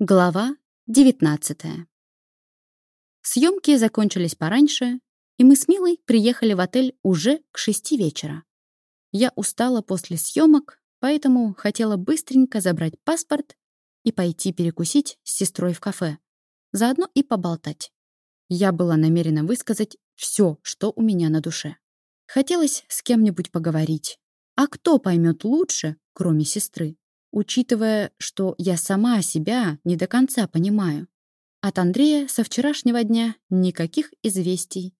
Глава 19 Съемки закончились пораньше, и мы с Милой приехали в отель уже к шести вечера. Я устала после съемок, поэтому хотела быстренько забрать паспорт и пойти перекусить с сестрой в кафе, заодно и поболтать. Я была намерена высказать все, что у меня на душе. Хотелось с кем-нибудь поговорить. А кто поймет лучше, кроме сестры? Учитывая, что я сама себя не до конца понимаю. От Андрея со вчерашнего дня никаких известий.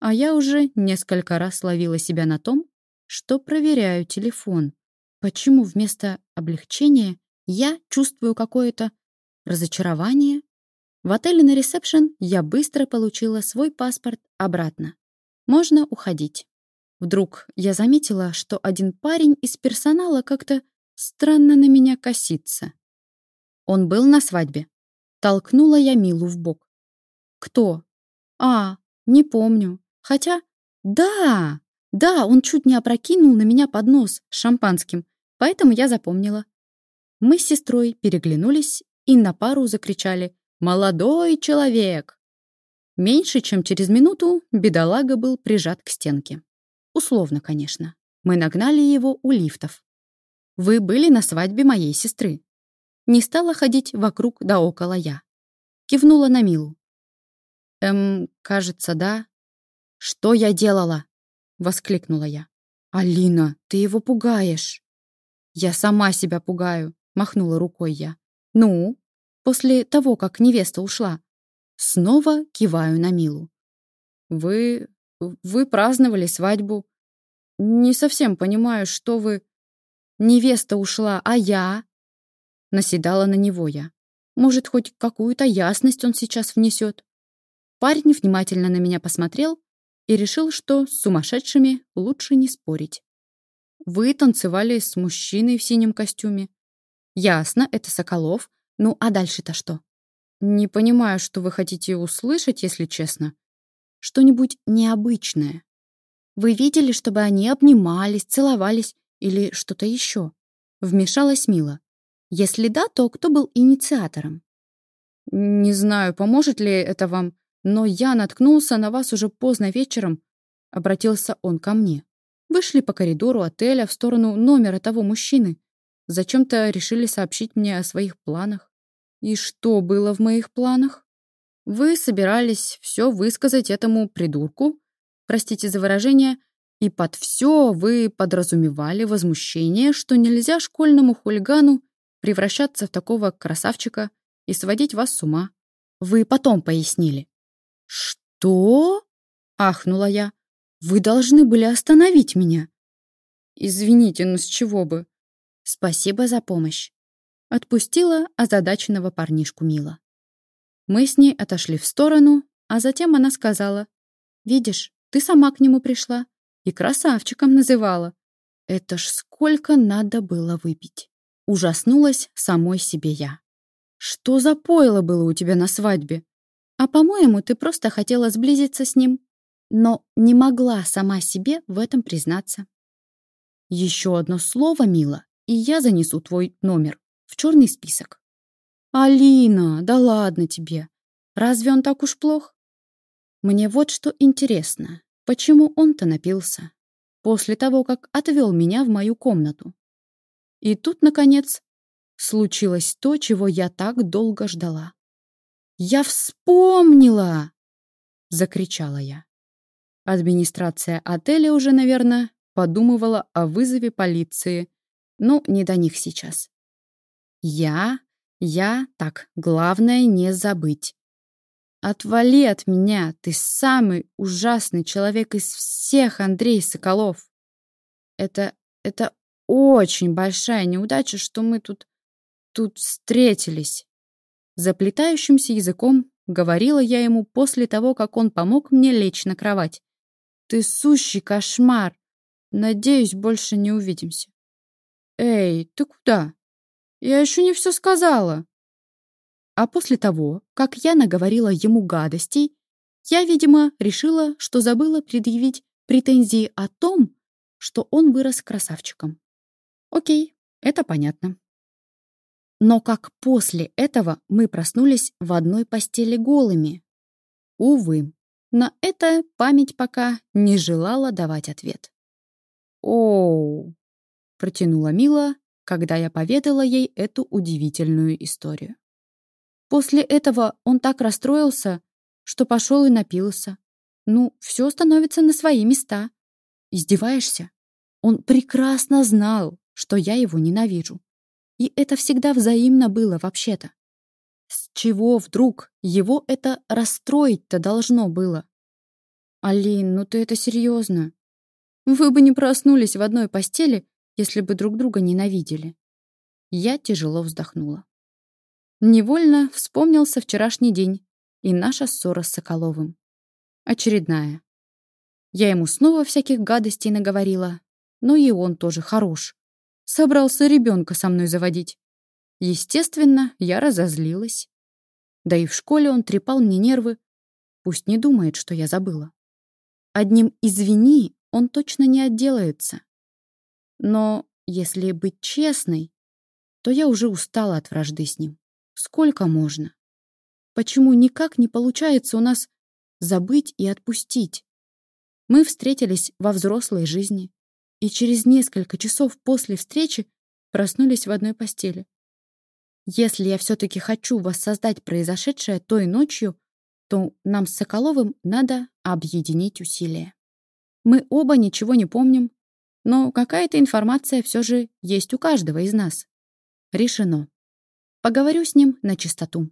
А я уже несколько раз ловила себя на том, что проверяю телефон. Почему вместо облегчения я чувствую какое-то разочарование? В отеле на ресепшн я быстро получила свой паспорт обратно. Можно уходить. Вдруг я заметила, что один парень из персонала как-то странно на меня косится. Он был на свадьбе. Толкнула я Милу в бок. Кто? А, не помню. Хотя, да, да, он чуть не опрокинул на меня поднос с шампанским, поэтому я запомнила. Мы с сестрой переглянулись и на пару закричали «Молодой человек!». Меньше чем через минуту бедолага был прижат к стенке. Условно, конечно. Мы нагнали его у лифтов. Вы были на свадьбе моей сестры. Не стала ходить вокруг да около я. Кивнула на Милу. Эм, кажется, да. Что я делала? Воскликнула я. Алина, ты его пугаешь. Я сама себя пугаю, махнула рукой я. Ну, после того, как невеста ушла. Снова киваю на Милу. Вы... вы праздновали свадьбу. Не совсем понимаю, что вы... Невеста ушла, а я? Наседала на него я. Может, хоть какую-то ясность он сейчас внесет. Парень внимательно на меня посмотрел и решил, что с сумасшедшими лучше не спорить. Вы танцевали с мужчиной в синем костюме. Ясно, это Соколов. Ну, а дальше-то что? Не понимаю, что вы хотите услышать, если честно. Что-нибудь необычное. Вы видели, чтобы они обнимались, целовались или что-то еще? Вмешалась Мила. Если да, то кто был инициатором? Не знаю, поможет ли это вам, но я наткнулся на вас уже поздно вечером, обратился он ко мне. Вышли по коридору отеля в сторону номера того мужчины. Зачем-то решили сообщить мне о своих планах. И что было в моих планах? Вы собирались все высказать этому придурку, простите за выражение, и под все вы подразумевали возмущение, что нельзя школьному хулигану превращаться в такого красавчика и сводить вас с ума. Вы потом пояснили. «Что?» — ахнула я. «Вы должны были остановить меня». «Извините, но с чего бы?» «Спасибо за помощь». Отпустила озадаченного парнишку Мила. Мы с ней отошли в сторону, а затем она сказала, «Видишь, ты сама к нему пришла и красавчиком называла. Это ж сколько надо было выпить. Ужаснулась самой себе я. Что за пойло было у тебя на свадьбе? А по-моему, ты просто хотела сблизиться с ним, но не могла сама себе в этом признаться. Еще одно слово, мила, и я занесу твой номер в черный список. Алина, да ладно тебе. Разве он так уж плох? Мне вот что интересно. Почему он-то напился? После того, как отвел меня в мою комнату. И тут, наконец, случилось то, чего я так долго ждала. «Я вспомнила!» — закричала я. Администрация отеля уже, наверное, подумывала о вызове полиции, но не до них сейчас. Я, я, так, главное не забыть. Отвали от меня, ты самый ужасный человек из всех, Андрей Соколов. Это, это очень большая неудача, что мы тут, тут встретились. Заплетающимся языком говорила я ему после того, как он помог мне лечь на кровать. Ты сущий кошмар. Надеюсь, больше не увидимся. Эй, ты куда? Я еще не все сказала. А после того, как я наговорила ему гадостей, я, видимо, решила, что забыла предъявить претензии о том, что он вырос красавчиком. Окей, это понятно. Но как после этого мы проснулись в одной постели голыми? Увы, на это память пока не желала давать ответ. «Оу!» — протянула Мила, когда я поведала ей эту удивительную историю. После этого он так расстроился, что пошел и напился. Ну, все становится на свои места. Издеваешься? Он прекрасно знал, что я его ненавижу. И это всегда взаимно было вообще-то. С чего вдруг его это расстроить-то должно было? Алин, ну ты это серьезно? Вы бы не проснулись в одной постели, если бы друг друга ненавидели. Я тяжело вздохнула. Невольно вспомнился вчерашний день и наша ссора с Соколовым. Очередная. Я ему снова всяких гадостей наговорила, но и он тоже хорош. Собрался ребенка со мной заводить. Естественно, я разозлилась. Да и в школе он трепал мне нервы. Пусть не думает, что я забыла. Одним «извини» он точно не отделается. Но если быть честной, то я уже устала от вражды с ним. Сколько можно? Почему никак не получается у нас забыть и отпустить? Мы встретились во взрослой жизни и через несколько часов после встречи проснулись в одной постели. Если я все-таки хочу воссоздать произошедшее той ночью, то нам с Соколовым надо объединить усилия. Мы оба ничего не помним, но какая-то информация все же есть у каждого из нас. Решено. Поговорю с ним на чистоту.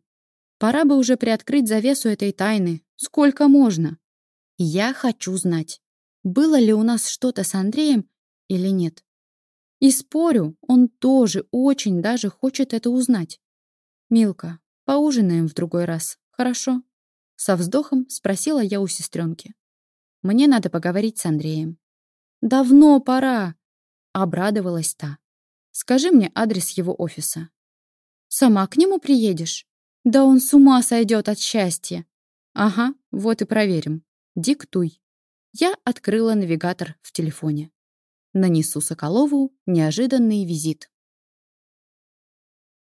Пора бы уже приоткрыть завесу этой тайны. Сколько можно? Я хочу знать, было ли у нас что-то с Андреем или нет. И спорю, он тоже очень даже хочет это узнать. «Милка, поужинаем в другой раз, хорошо?» Со вздохом спросила я у сестренки. «Мне надо поговорить с Андреем». «Давно пора!» — обрадовалась та. «Скажи мне адрес его офиса». «Сама к нему приедешь?» «Да он с ума сойдет от счастья!» «Ага, вот и проверим. Диктуй». Я открыла навигатор в телефоне. Нанесу Соколову неожиданный визит.